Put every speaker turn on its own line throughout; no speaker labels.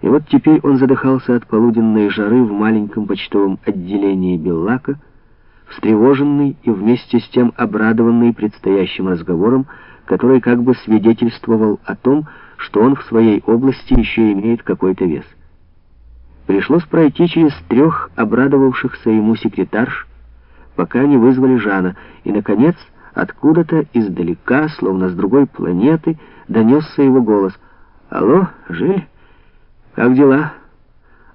И вот теперь он задыхался от полуденной жары в маленьком почтовом отделении Беллака, встревоженный и вместе с тем обрадованный предстоящим разговором, который как бы свидетельствовал о том, что он в своей области еще имеет какой-то вес. Пришлось пройти через трех обрадовавшихся ему секретарш, пока не вызвали Жана, и, наконец, откуда-то издалека, словно с другой планеты, донесся его голос. «Алло, Жиль, как дела?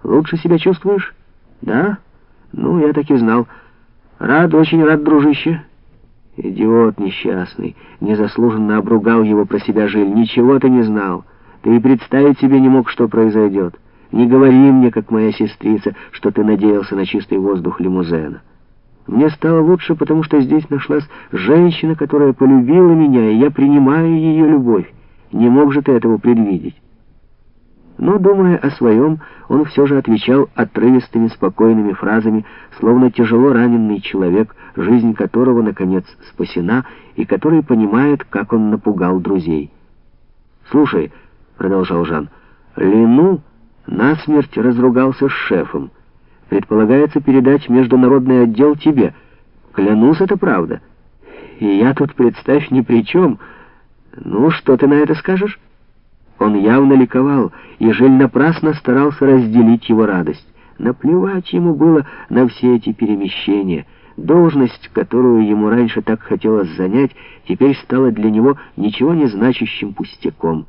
Лучше себя чувствуешь? Да? Ну, я так и знал. Рад, очень рад, дружище». Идиот несчастный, незаслуженно обругал его про себя Жиль. «Ничего ты не знал. Ты и представить себе не мог, что произойдет. Не говори мне, как моя сестрица, что ты надеялся на чистый воздух лимузена». Мне стало лучше, потому что здесь нашлась женщина, которая полюбила меня, и я принимаю ее любовь. Не мог же ты этого предвидеть. Но, думая о своем, он все же отвечал отрывистыми, спокойными фразами, словно тяжело раненый человек, жизнь которого, наконец, спасена, и который понимает, как он напугал друзей. «Слушай», — продолжал Жан, — «Лину насмерть разругался с шефом». Предполагается передать международный отдел тебе. Клянусь, это правда. И я тут, представь, ни при чем. Ну, что ты на это скажешь?» Он явно ликовал, и Жиль напрасно старался разделить его радость. Наплевать ему было на все эти перемещения. Должность, которую ему раньше так хотелось занять, теперь стала для него ничего не значащим пустяком.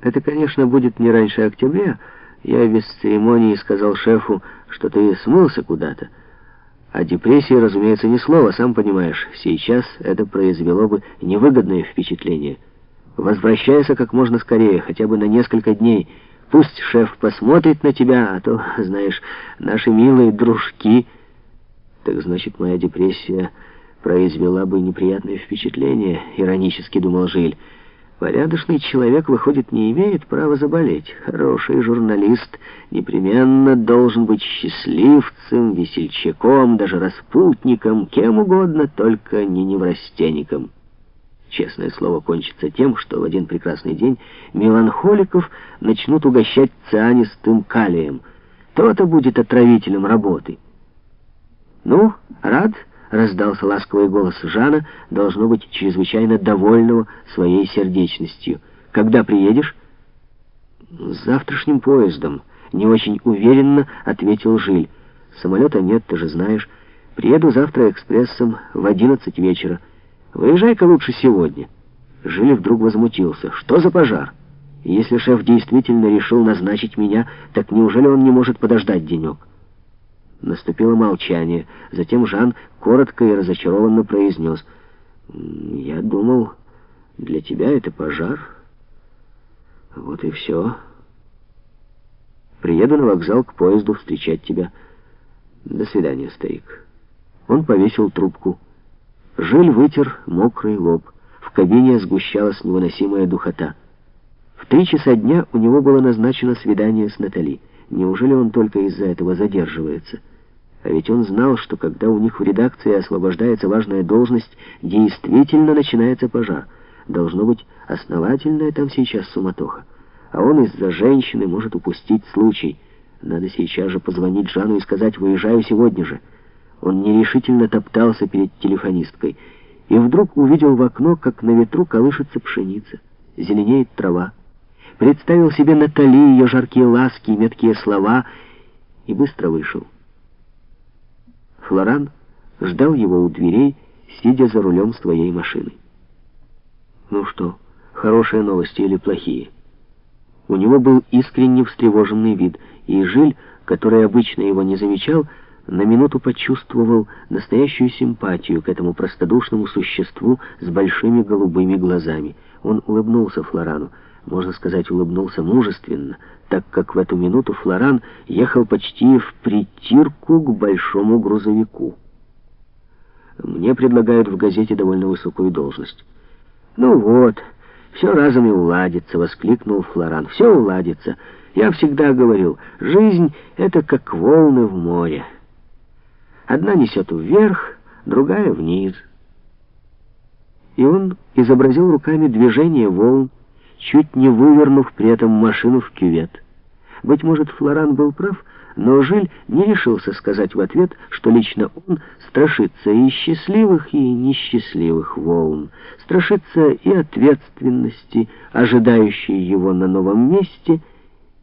Это, конечно, будет не раньше октября, я без церемонии сказал шефу, что ты смылся куда-то. А депрессии, разумеется, ни слова, сам понимаешь. Сейчас это произвело бы невыгодное впечатление. Возвращайся как можно скорее, хотя бы на несколько дней. Пусть шеф посмотрит на тебя, а то, знаешь, наши милые дружки... Так значит, моя депрессия произвела бы неприятное впечатление, иронически думал Жиль. Порядочный человек, выходит, не имеет права заболеть. Хороший журналист непременно должен быть счастливцем, весельчаком, даже распутником, кем угодно, только не неврастенником. Честное слово кончится тем, что в один прекрасный день меланхоликов начнут угощать цианистым калием. То-то будет отравителем работы. «Ну, рад?» — раздался ласковый голос Жана, должно быть чрезвычайно довольного своей сердечностью. «Когда приедешь?» «С завтрашним поездом», — не очень уверенно ответил Жиль. «Самолета нет, ты же знаешь. Приеду завтра экспрессом в одиннадцать вечера. Выезжай-ка лучше сегодня». Жиль вдруг возмутился. «Что за пожар? Если шеф действительно решил назначить меня, так неужели он не может подождать денек?» Наступило молчание. Затем Жан коротко и разочарованно произнес. «Я думал, для тебя это пожар. Вот и все. Приеду на вокзал к поезду встречать тебя. До свидания, старик». Он повесил трубку. Жиль вытер мокрый лоб. В кабине сгущалась невыносимая духота. В три часа дня у него было назначено свидание с Натали. Неужели он только из-за этого задерживается? А ведь он знал, что когда у них в редакции освобождается важная должность, действительно начинается пожар. Должно быть основательная там сейчас суматоха. А он из-за женщины может упустить случай. Надо сейчас же позвонить Жану и сказать «выезжаю сегодня же». Он нерешительно топтался перед телефонисткой и вдруг увидел в окно, как на ветру колышется пшеница, зеленеет трава представил себе Натали, ее жаркие ласки и меткие слова, и быстро вышел. Флоран ждал его у дверей, сидя за рулем своей машины. Ну что, хорошие новости или плохие? У него был искренне встревоженный вид, и Жиль, который обычно его не замечал, на минуту почувствовал настоящую симпатию к этому простодушному существу с большими голубыми глазами. Он улыбнулся Флорану можно сказать, улыбнулся мужественно, так как в эту минуту Флоран ехал почти в притирку к большому грузовику. Мне предлагают в газете довольно высокую должность. «Ну вот, все разом и уладится», — воскликнул Флоран. «Все уладится. Я всегда говорил, жизнь — это как волны в море. Одна несет вверх, другая — вниз». И он изобразил руками движение волн, чуть не вывернув при этом машину в кювет. Быть может, Флоран был прав, но Жиль не решился сказать в ответ, что лично он страшится и счастливых, и несчастливых волн, страшится и ответственности, ожидающей его на новом месте,